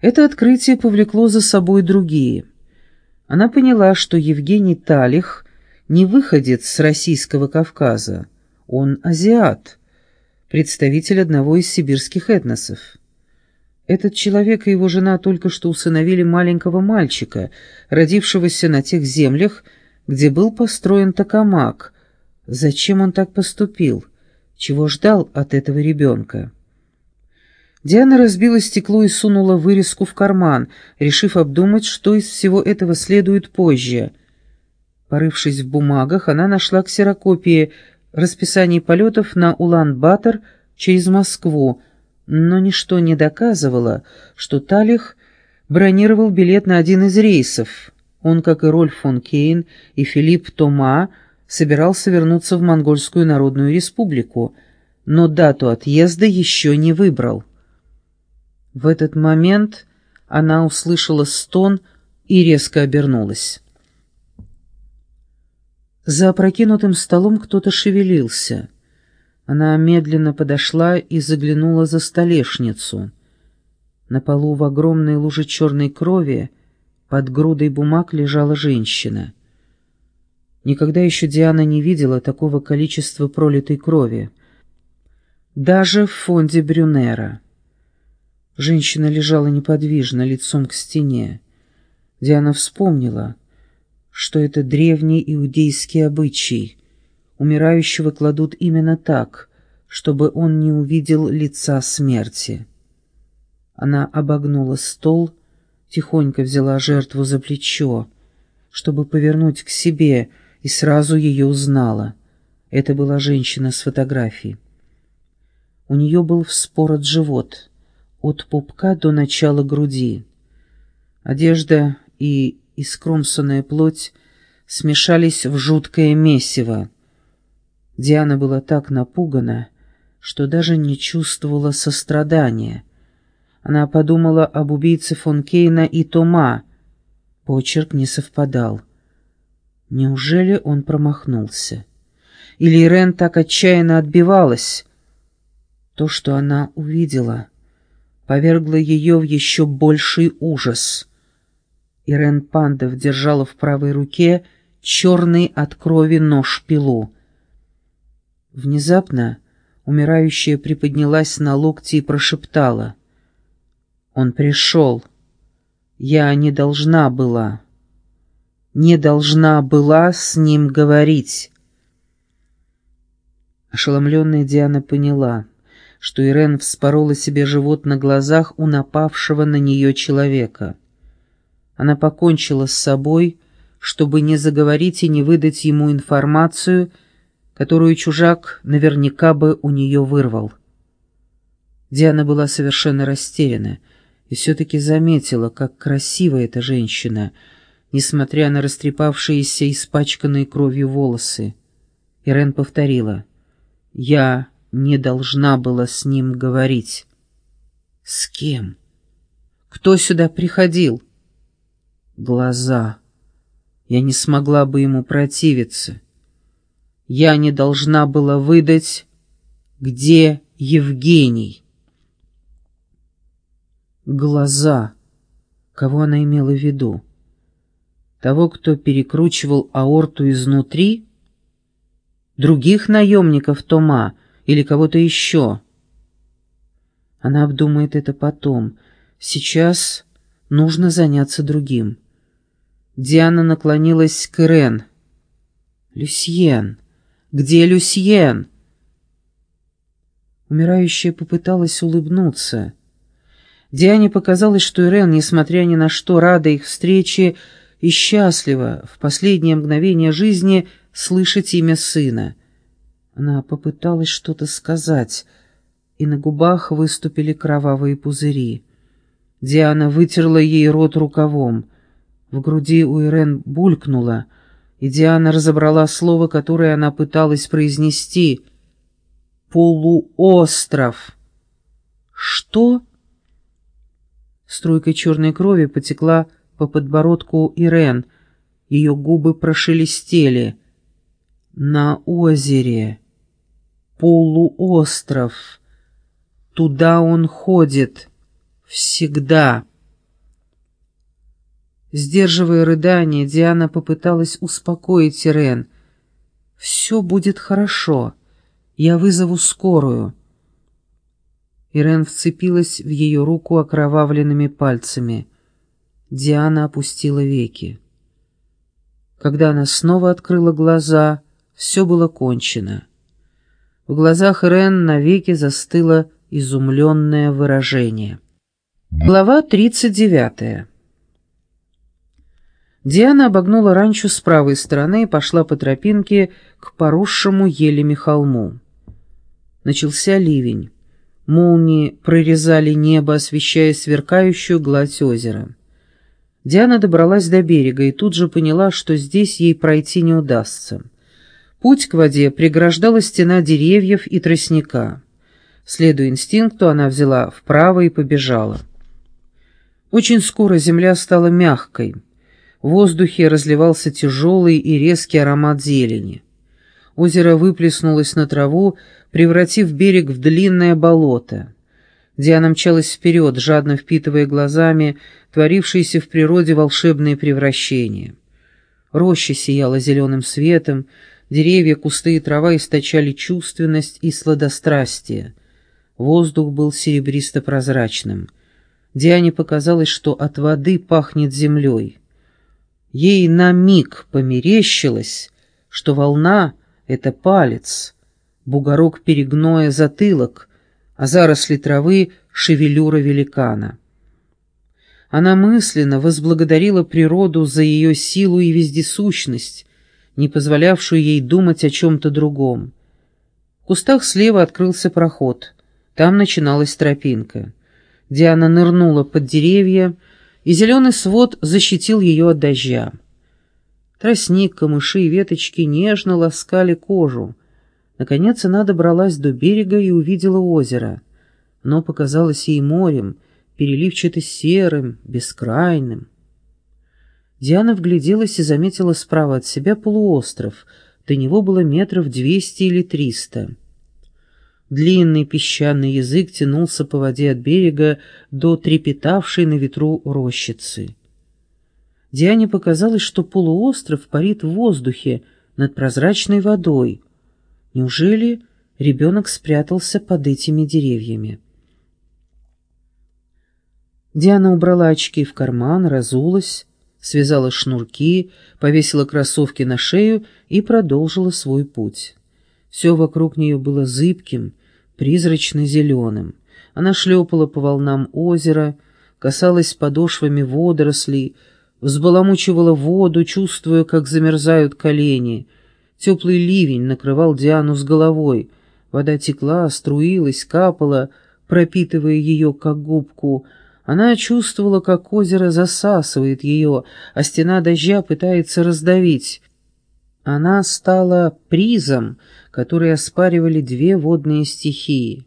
Это открытие повлекло за собой другие. Она поняла, что Евгений Талих не выходец с российского Кавказа, он азиат, представитель одного из сибирских этносов. Этот человек и его жена только что усыновили маленького мальчика, родившегося на тех землях, где был построен Токамак. Зачем он так поступил? Чего ждал от этого ребенка? Диана разбила стекло и сунула вырезку в карман, решив обдумать, что из всего этого следует позже. Порывшись в бумагах, она нашла ксерокопии расписаний полетов на Улан-Батор через Москву, но ничто не доказывало, что Талих бронировал билет на один из рейсов. Он, как и Рольф фон Кейн и Филипп Тома, собирался вернуться в Монгольскую Народную Республику, но дату отъезда еще не выбрал. В этот момент она услышала стон и резко обернулась. За опрокинутым столом кто-то шевелился. Она медленно подошла и заглянула за столешницу. На полу в огромной луже черной крови под грудой бумаг лежала женщина. Никогда еще Диана не видела такого количества пролитой крови. Даже в фонде Брюнера. Женщина лежала неподвижно, лицом к стене. Диана вспомнила, что это древний иудейский обычай. Умирающего кладут именно так, чтобы он не увидел лица смерти. Она обогнула стол, тихонько взяла жертву за плечо, чтобы повернуть к себе, и сразу ее узнала. Это была женщина с фотографией. У нее был вспорот живот — от пупка до начала груди. Одежда и искромсанная плоть смешались в жуткое месиво. Диана была так напугана, что даже не чувствовала сострадания. Она подумала об убийце фон Кейна и Тома. Почерк не совпадал. Неужели он промахнулся? Или Ирен так отчаянно отбивалась? То, что она увидела — повергло ее в еще больший ужас. Ирен Пандов держала в правой руке черный от крови нож-пилу. Внезапно умирающая приподнялась на локти и прошептала. «Он пришел. Я не должна была. Не должна была с ним говорить». Ошеломленная Диана поняла — что Ирен вспорола себе живот на глазах у напавшего на нее человека. Она покончила с собой, чтобы не заговорить и не выдать ему информацию, которую чужак наверняка бы у нее вырвал. Диана была совершенно растеряна и все-таки заметила, как красива эта женщина, несмотря на растрепавшиеся испачканные кровью волосы. Ирен повторила «Я не должна была с ним говорить. С кем? Кто сюда приходил? Глаза. Я не смогла бы ему противиться. Я не должна была выдать, где Евгений. Глаза. Кого она имела в виду? Того, кто перекручивал аорту изнутри? Других наемников Тома, или кого-то еще. Она обдумает это потом. Сейчас нужно заняться другим. Диана наклонилась к Ирен. «Люсьен! Где Люсьен?» Умирающая попыталась улыбнуться. Диане показалось, что Ирен, несмотря ни на что, рада их встрече и счастлива в последнее мгновение жизни слышать имя сына. Она попыталась что-то сказать, и на губах выступили кровавые пузыри. Диана вытерла ей рот рукавом. В груди у Ирен булькнула, и Диана разобрала слово, которое она пыталась произнести. «Полуостров». «Что?» Струйка черной крови потекла по подбородку Ирен. Ее губы прошелестели. «На озере» полуостров. Туда он ходит. Всегда. Сдерживая рыдание, Диана попыталась успокоить Ирен. «Все будет хорошо. Я вызову скорую». Ирен вцепилась в ее руку окровавленными пальцами. Диана опустила веки. Когда она снова открыла глаза, все было кончено. В глазах Ирен навеки застыло изумленное выражение. Глава тридцать девятая. Диана обогнула ранчо с правой стороны и пошла по тропинке к поросшему елями холму. Начался ливень. Молнии прорезали небо, освещая сверкающую гладь озера. Диана добралась до берега и тут же поняла, что здесь ей пройти не удастся. Путь к воде преграждала стена деревьев и тростника. Следуя инстинкту, она взяла вправо и побежала. Очень скоро земля стала мягкой. В воздухе разливался тяжелый и резкий аромат зелени. Озеро выплеснулось на траву, превратив берег в длинное болото. Диана мчалась вперед, жадно впитывая глазами творившиеся в природе волшебные превращения. Роща сияла зеленым светом, деревья, кусты и трава источали чувственность и сладострастие. Воздух был серебристо-прозрачным. Диане показалось, что от воды пахнет землей. Ей на миг померещилось, что волна — это палец — бугорок перегноя затылок, а заросли травы — шевелюра великана. Она мысленно возблагодарила природу за ее силу и вездесущность, не позволявшую ей думать о чем-то другом. В кустах слева открылся проход. Там начиналась тропинка. Диана нырнула под деревья, и зеленый свод защитил ее от дождя. Тростник, камыши и веточки нежно ласкали кожу, Наконец она добралась до берега и увидела озеро. Оно показалось ей морем, переливчато-серым, бескрайным. Диана вгляделась и заметила справа от себя полуостров. До него было метров двести или триста. Длинный песчаный язык тянулся по воде от берега до трепетавшей на ветру рощицы. Диане показалось, что полуостров парит в воздухе над прозрачной водой — Неужели ребенок спрятался под этими деревьями? Диана убрала очки в карман, разулась, связала шнурки, повесила кроссовки на шею и продолжила свой путь. Все вокруг нее было зыбким, призрачно-зеленым. Она шлепала по волнам озера, касалась подошвами водорослей, взбаламучивала воду, чувствуя, как замерзают колени — Теплый ливень накрывал Диану с головой. Вода текла, струилась, капала, пропитывая ее, как губку. Она чувствовала, как озеро засасывает ее, а стена дождя пытается раздавить. Она стала призом, который оспаривали две водные стихии.